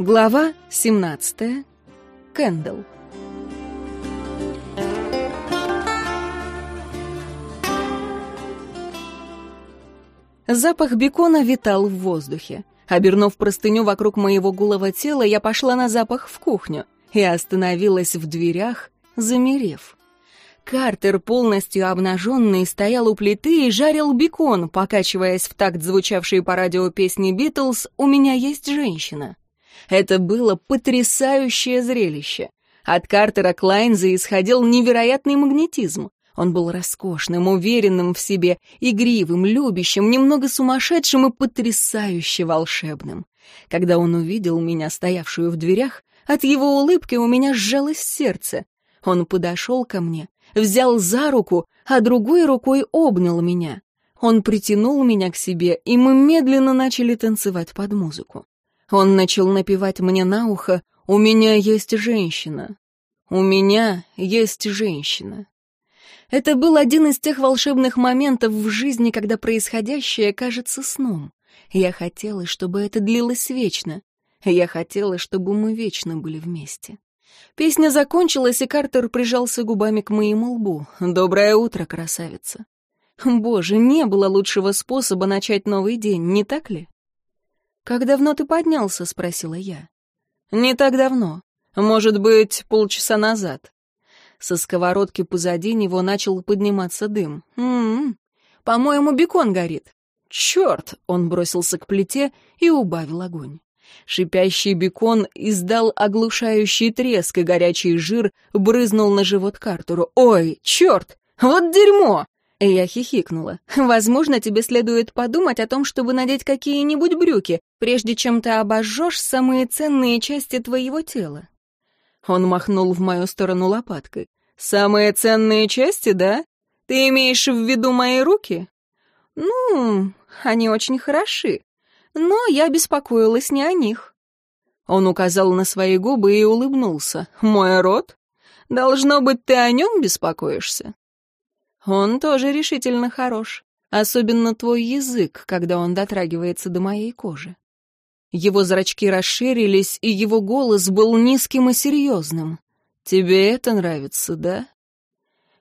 Глава 17. Кэндалл. Запах бекона витал в воздухе. Обернув простыню вокруг моего голого тела, я пошла на запах в кухню и остановилась в дверях, замерев. Картер, полностью обнаженный, стоял у плиты и жарил бекон, покачиваясь в такт звучавшей по радио песни «Битлз» «У меня есть женщина». Это было потрясающее зрелище. От Картера Клайнза исходил невероятный магнетизм. Он был роскошным, уверенным в себе, игривым, любящим, немного сумасшедшим и потрясающе волшебным. Когда он увидел меня, стоявшую в дверях, от его улыбки у меня сжалось сердце. Он подошел ко мне, взял за руку, а другой рукой обнял меня. Он притянул меня к себе, и мы медленно начали танцевать под музыку. Он начал напевать мне на ухо «У меня есть женщина». «У меня есть женщина». Это был один из тех волшебных моментов в жизни, когда происходящее кажется сном. Я хотела, чтобы это длилось вечно. Я хотела, чтобы мы вечно были вместе. Песня закончилась, и Картер прижался губами к моему лбу. «Доброе утро, красавица!» Боже, не было лучшего способа начать новый день, не так ли? «Как давно ты поднялся?» — спросила я. «Не так давно. Может быть, полчаса назад». Со сковородки позади него начал подниматься дым. «М-м-м, по-моему, бекон горит». «Черт!» — он бросился к плите и убавил огонь. Шипящий бекон издал оглушающий треск, и горячий жир брызнул на живот Картеру. «Ой, черт! Вот дерьмо!» Я хихикнула. «Возможно, тебе следует подумать о том, чтобы надеть какие-нибудь брюки, прежде чем ты обожжешь самые ценные части твоего тела». Он махнул в мою сторону лопаткой. «Самые ценные части, да? Ты имеешь в виду мои руки?» «Ну, они очень хороши, но я беспокоилась не о них». Он указал на свои губы и улыбнулся. «Мой рот? Должно быть, ты о нем беспокоишься?» Он тоже решительно хорош. Особенно твой язык, когда он дотрагивается до моей кожи. Его зрачки расширились, и его голос был низким и серьезным. «Тебе это нравится, да?»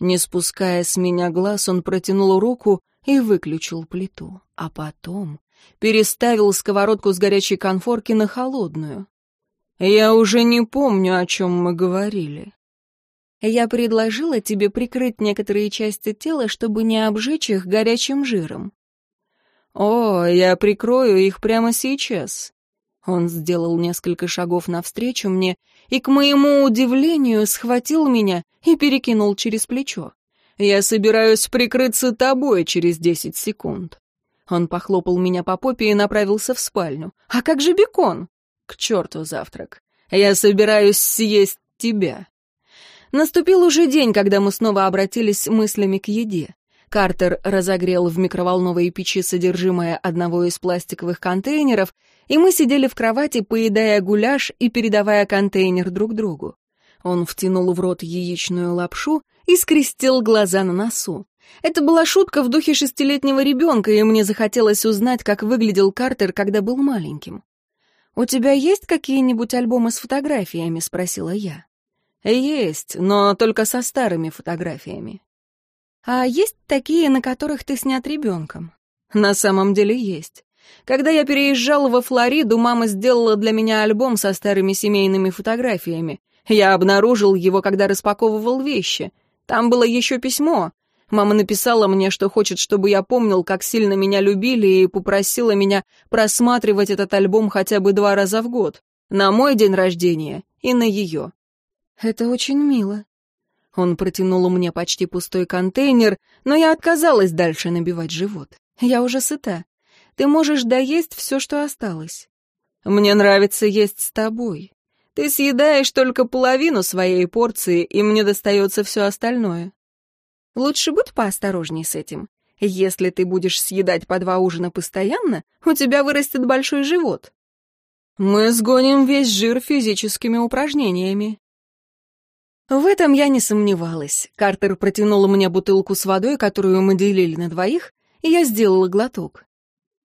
Не спуская с меня глаз, он протянул руку и выключил плиту, а потом переставил сковородку с горячей конфорки на холодную. «Я уже не помню, о чем мы говорили». Я предложила тебе прикрыть некоторые части тела, чтобы не обжечь их горячим жиром. О, я прикрою их прямо сейчас. Он сделал несколько шагов навстречу мне и, к моему удивлению, схватил меня и перекинул через плечо. Я собираюсь прикрыться тобой через десять секунд. Он похлопал меня по попе и направился в спальню. А как же бекон? К черту завтрак. Я собираюсь съесть тебя. Наступил уже день, когда мы снова обратились мыслями к еде. Картер разогрел в микроволновой печи содержимое одного из пластиковых контейнеров, и мы сидели в кровати, поедая гуляш и передавая контейнер друг другу. Он втянул в рот яичную лапшу и скрестил глаза на носу. Это была шутка в духе шестилетнего ребенка, и мне захотелось узнать, как выглядел Картер, когда был маленьким. «У тебя есть какие-нибудь альбомы с фотографиями?» — спросила я. «Есть, но только со старыми фотографиями». «А есть такие, на которых ты снят ребенком?» «На самом деле есть. Когда я переезжал во Флориду, мама сделала для меня альбом со старыми семейными фотографиями. Я обнаружил его, когда распаковывал вещи. Там было еще письмо. Мама написала мне, что хочет, чтобы я помнил, как сильно меня любили, и попросила меня просматривать этот альбом хотя бы два раза в год. На мой день рождения и на ее. «Это очень мило». Он протянул мне почти пустой контейнер, но я отказалась дальше набивать живот. Я уже сыта. Ты можешь доесть все, что осталось. Мне нравится есть с тобой. Ты съедаешь только половину своей порции, и мне достается все остальное. Лучше будь поосторожней с этим. Если ты будешь съедать по два ужина постоянно, у тебя вырастет большой живот. Мы сгоним весь жир физическими упражнениями. В этом я не сомневалась. Картер протянул мне бутылку с водой, которую мы делили на двоих, и я сделала глоток.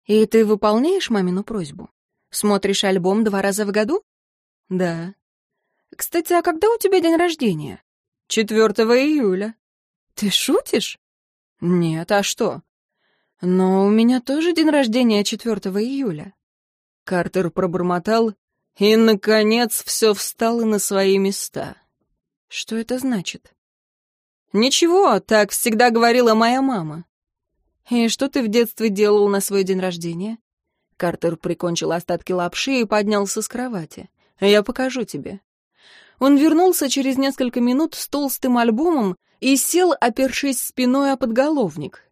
«И ты выполняешь мамину просьбу? Смотришь альбом два раза в году? Да. Кстати, а когда у тебя день рождения? 4 июля. Ты шутишь? Нет, а что? Но у меня тоже день рождения 4 июля. Картер пробормотал, и, наконец, все встало на свои места. Что это значит? Ничего, так всегда говорила моя мама. И что ты в детстве делал на свой день рождения? Картер прикончил остатки лапши и поднялся с кровати. Я покажу тебе. Он вернулся через несколько минут с толстым альбомом и сел, опершись спиной о подголовник.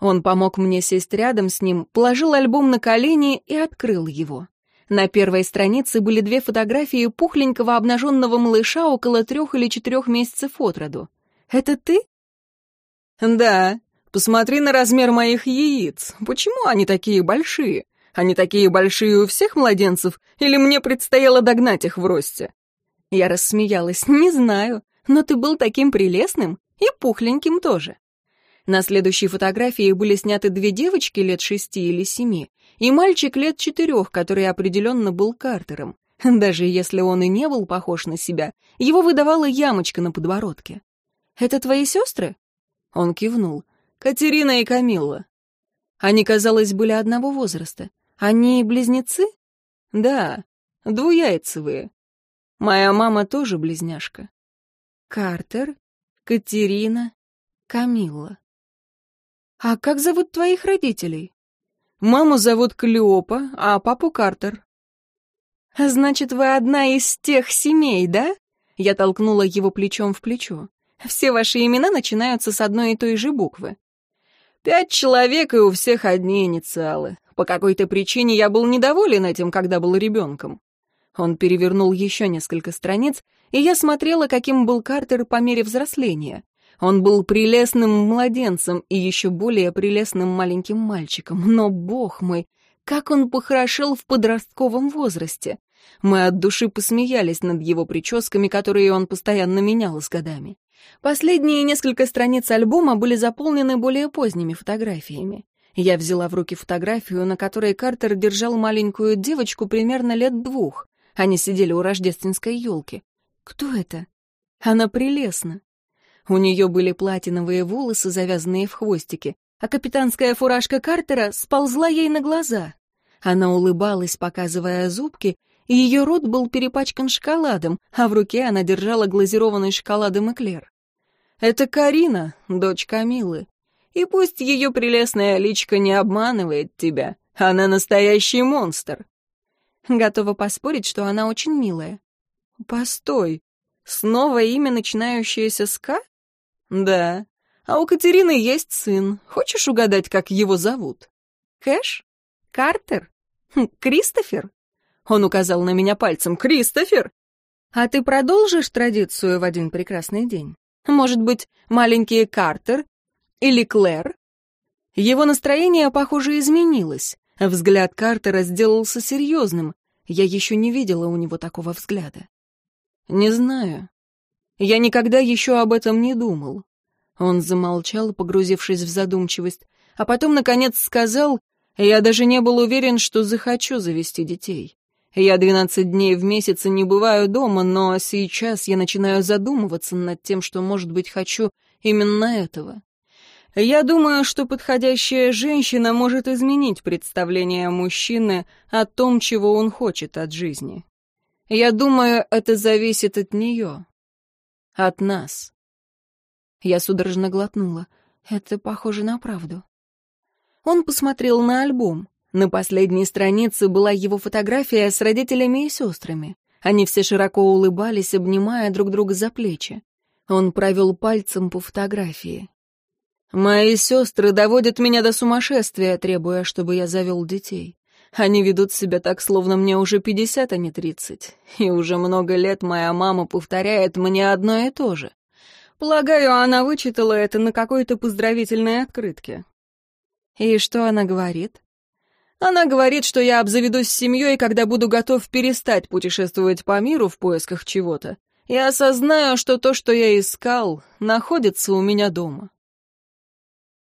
Он помог мне сесть рядом с ним, положил альбом на колени и открыл его. На первой странице были две фотографии пухленького обнаженного малыша около трех или четырех месяцев от роду. «Это ты?» «Да. Посмотри на размер моих яиц. Почему они такие большие? Они такие большие у всех младенцев, или мне предстояло догнать их в росте?» Я рассмеялась. «Не знаю, но ты был таким прелестным и пухленьким тоже». На следующей фотографии были сняты две девочки лет шести или семи и мальчик лет четырех, который определенно был Картером. Даже если он и не был похож на себя, его выдавала ямочка на подбородке. «Это твои сестры?» Он кивнул. «Катерина и Камилла». Они, казалось, были одного возраста. Они близнецы? Да, двуяйцевые. Моя мама тоже близняшка. Картер, Катерина, Камилла. «А как зовут твоих родителей?» «Маму зовут Клеопа, а папу Картер». «Значит, вы одна из тех семей, да?» Я толкнула его плечом в плечо. «Все ваши имена начинаются с одной и той же буквы». «Пять человек, и у всех одни инициалы. По какой-то причине я был недоволен этим, когда был ребенком». Он перевернул еще несколько страниц, и я смотрела, каким был Картер по мере взросления. Он был прелестным младенцем и еще более прелестным маленьким мальчиком. Но, бог мой, как он похорошел в подростковом возрасте. Мы от души посмеялись над его прическами, которые он постоянно менял с годами. Последние несколько страниц альбома были заполнены более поздними фотографиями. Я взяла в руки фотографию, на которой Картер держал маленькую девочку примерно лет двух. Они сидели у рождественской елки. Кто это? Она прелестна. У нее были платиновые волосы, завязанные в хвостики, а капитанская фуражка Картера сползла ей на глаза. Она улыбалась, показывая зубки, и ее рот был перепачкан шоколадом, а в руке она держала глазированный шоколадом эклер. «Это Карина, дочь Камилы. И пусть ее прелестная личка не обманывает тебя, она настоящий монстр». Готова поспорить, что она очень милая. «Постой, снова имя, начинающееся с «К»?» «Да. А у Катерины есть сын. Хочешь угадать, как его зовут?» «Кэш? Картер? Хм, Кристофер?» Он указал на меня пальцем. «Кристофер!» «А ты продолжишь традицию в один прекрасный день? Может быть, маленький Картер или Клэр?» Его настроение, похоже, изменилось. Взгляд Картера сделался серьезным. Я еще не видела у него такого взгляда. «Не знаю. Я никогда еще об этом не думал. Он замолчал, погрузившись в задумчивость, а потом, наконец, сказал, «Я даже не был уверен, что захочу завести детей. Я двенадцать дней в месяц не бываю дома, но сейчас я начинаю задумываться над тем, что, может быть, хочу именно этого. Я думаю, что подходящая женщина может изменить представление мужчины о том, чего он хочет от жизни. Я думаю, это зависит от нее. От нас. Я судорожно глотнула. Это похоже на правду. Он посмотрел на альбом. На последней странице была его фотография с родителями и сестрами. Они все широко улыбались, обнимая друг друга за плечи. Он провел пальцем по фотографии. «Мои сестры доводят меня до сумасшествия, требуя, чтобы я завел детей. Они ведут себя так, словно мне уже пятьдесят, а не тридцать. И уже много лет моя мама повторяет мне одно и то же. Полагаю, она вычитала это на какой-то поздравительной открытке. И что она говорит? Она говорит, что я обзаведусь семьей, когда буду готов перестать путешествовать по миру в поисках чего-то, и осознаю, что то, что я искал, находится у меня дома.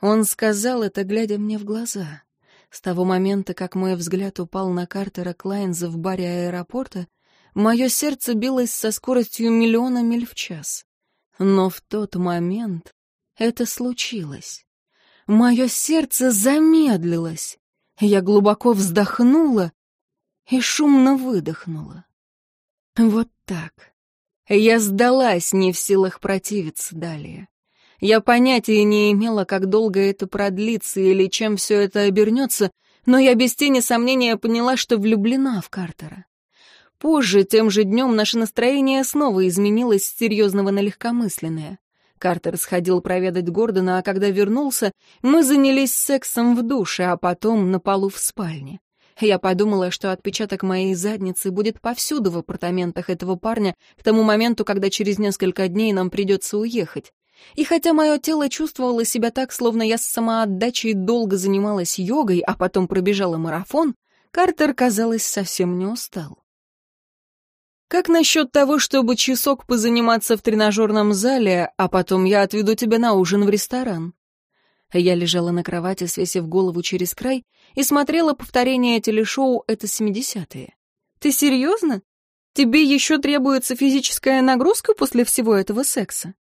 Он сказал это, глядя мне в глаза. С того момента, как мой взгляд упал на Картера Клайнза в баре аэропорта, Мое сердце билось со скоростью миллиона миль в час. Но в тот момент это случилось. Мое сердце замедлилось. Я глубоко вздохнула и шумно выдохнула. Вот так. Я сдалась, не в силах противиться далее. Я понятия не имела, как долго это продлится или чем все это обернется, но я без тени сомнения поняла, что влюблена в Картера. Позже, тем же днем, наше настроение снова изменилось с серьезного на легкомысленное. Картер сходил проведать Гордона, а когда вернулся, мы занялись сексом в душе, а потом на полу в спальне. Я подумала, что отпечаток моей задницы будет повсюду в апартаментах этого парня к тому моменту, когда через несколько дней нам придется уехать. И хотя мое тело чувствовало себя так, словно я с самоотдачей долго занималась йогой, а потом пробежала марафон, Картер, казалось, совсем не устал. Как насчет того, чтобы часок позаниматься в тренажерном зале, а потом я отведу тебя на ужин в ресторан?» Я лежала на кровати, свесив голову через край, и смотрела повторение телешоу «Это 70-е». «Ты серьезно? Тебе еще требуется физическая нагрузка после всего этого секса?»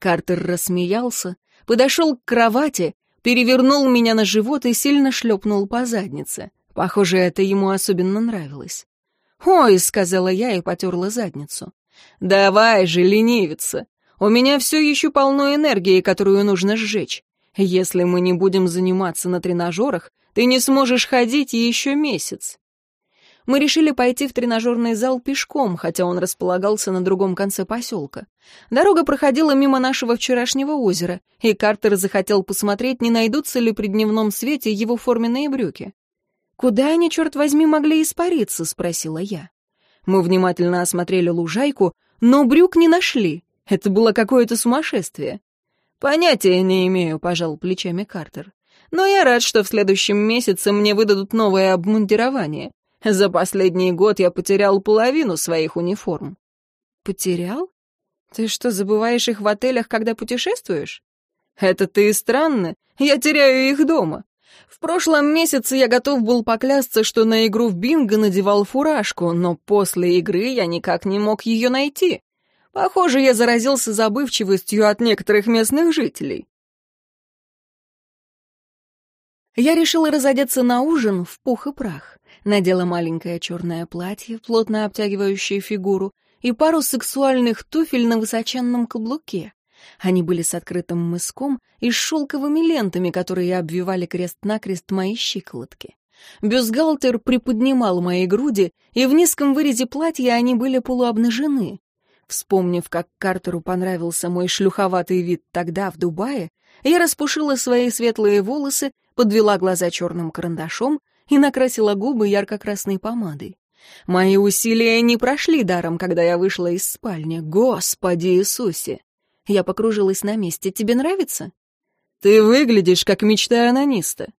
Картер рассмеялся, подошел к кровати, перевернул меня на живот и сильно шлепнул по заднице. Похоже, это ему особенно нравилось. «Ой», — сказала я и потерла задницу. «Давай же, ленивица. У меня все еще полно энергии, которую нужно сжечь. Если мы не будем заниматься на тренажерах, ты не сможешь ходить еще месяц». Мы решили пойти в тренажерный зал пешком, хотя он располагался на другом конце поселка. Дорога проходила мимо нашего вчерашнего озера, и Картер захотел посмотреть, не найдутся ли при дневном свете его форменные брюки. «Куда они, черт возьми, могли испариться?» — спросила я. Мы внимательно осмотрели лужайку, но брюк не нашли. Это было какое-то сумасшествие. «Понятия не имею», — пожал плечами Картер. «Но я рад, что в следующем месяце мне выдадут новое обмундирование. За последний год я потерял половину своих униформ». «Потерял? Ты что, забываешь их в отелях, когда путешествуешь?» «Это ты и странно. Я теряю их дома. В прошлом месяце я готов был поклясться, что на игру в бинго надевал фуражку, но после игры я никак не мог ее найти. Похоже, я заразился забывчивостью от некоторых местных жителей. Я решила разодеться на ужин в пух и прах. Надела маленькое черное платье, плотно обтягивающее фигуру, и пару сексуальных туфель на высоченном каблуке. Они были с открытым мыском и с шелковыми лентами, которые обвивали крест-накрест мои щиколотки. Бюстгальтер приподнимал мои груди, и в низком вырезе платья они были полуобнажены. Вспомнив, как Картеру понравился мой шлюховатый вид тогда, в Дубае, я распушила свои светлые волосы, подвела глаза черным карандашом и накрасила губы ярко-красной помадой. Мои усилия не прошли даром, когда я вышла из спальни. Господи Иисусе! Я покружилась на месте. «Тебе нравится?» «Ты выглядишь, как мечта анониста».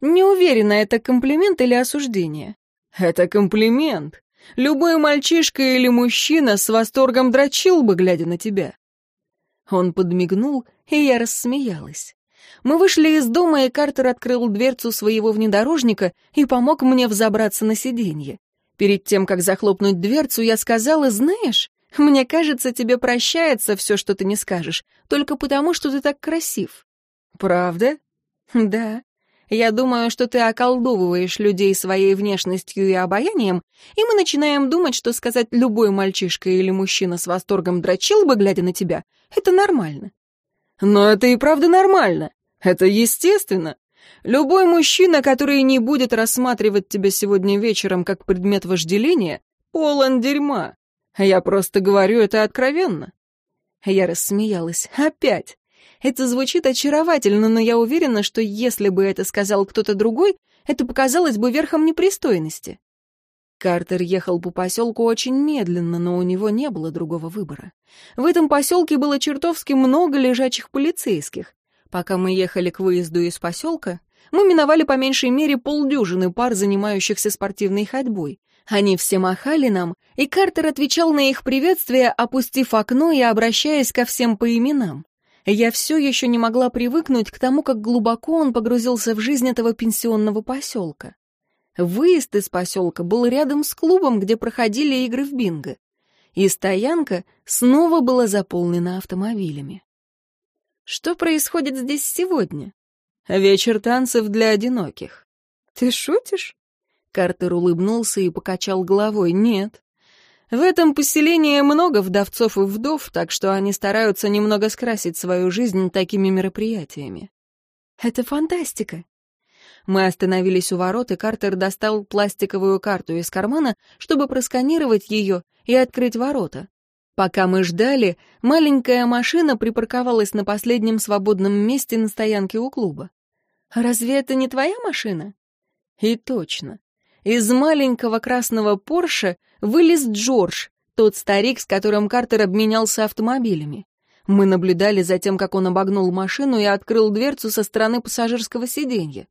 «Не уверена, это комплимент или осуждение». «Это комплимент. Любой мальчишка или мужчина с восторгом дрочил бы, глядя на тебя». Он подмигнул, и я рассмеялась. Мы вышли из дома, и Картер открыл дверцу своего внедорожника и помог мне взобраться на сиденье. Перед тем, как захлопнуть дверцу, я сказала, знаешь, мне кажется, тебе прощается все, что ты не скажешь, только потому, что ты так красив. Правда? Да. Я думаю, что ты околдовываешь людей своей внешностью и обаянием, и мы начинаем думать, что сказать любой мальчишка или мужчина с восторгом дрочил бы, глядя на тебя, это нормально. Но это и правда нормально. Это естественно. Любой мужчина, который не будет рассматривать тебя сегодня вечером как предмет вожделения, полон дерьма. Я просто говорю это откровенно». Я рассмеялась. «Опять. Это звучит очаровательно, но я уверена, что если бы это сказал кто-то другой, это показалось бы верхом непристойности». Картер ехал по поселку очень медленно, но у него не было другого выбора. В этом поселке было чертовски много лежачих полицейских. Пока мы ехали к выезду из поселка, мы миновали по меньшей мере полдюжины пар, занимающихся спортивной ходьбой. Они все махали нам, и Картер отвечал на их приветствие, опустив окно и обращаясь ко всем по именам. Я все еще не могла привыкнуть к тому, как глубоко он погрузился в жизнь этого пенсионного поселка. Выезд из поселка был рядом с клубом, где проходили игры в бинго. И стоянка снова была заполнена автомобилями. Что происходит здесь сегодня? Вечер танцев для одиноких. Ты шутишь? Картер улыбнулся и покачал головой. Нет. В этом поселении много вдовцов и вдов, так что они стараются немного скрасить свою жизнь такими мероприятиями. Это фантастика. Мы остановились у ворот, и Картер достал пластиковую карту из кармана, чтобы просканировать ее и открыть ворота. Пока мы ждали, маленькая машина припарковалась на последнем свободном месте на стоянке у клуба. «Разве это не твоя машина?» И точно. Из маленького красного Порше вылез Джордж, тот старик, с которым Картер обменялся автомобилями. Мы наблюдали за тем, как он обогнул машину и открыл дверцу со стороны пассажирского сиденья.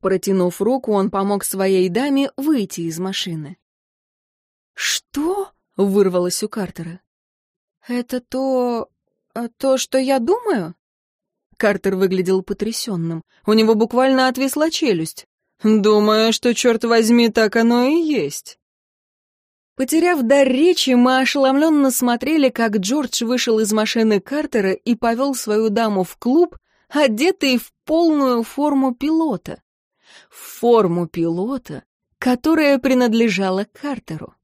Протянув руку, он помог своей даме выйти из машины. «Что?» — вырвалось у Картера. «Это то... Э, то, что я думаю?» Картер выглядел потрясенным. У него буквально отвисла челюсть. «Думаю, что, черт возьми, так оно и есть». Потеряв дар речи, мы ошеломленно смотрели, как Джордж вышел из машины Картера и повел свою даму в клуб, одетый в полную форму пилота. В форму пилота, которая принадлежала Картеру.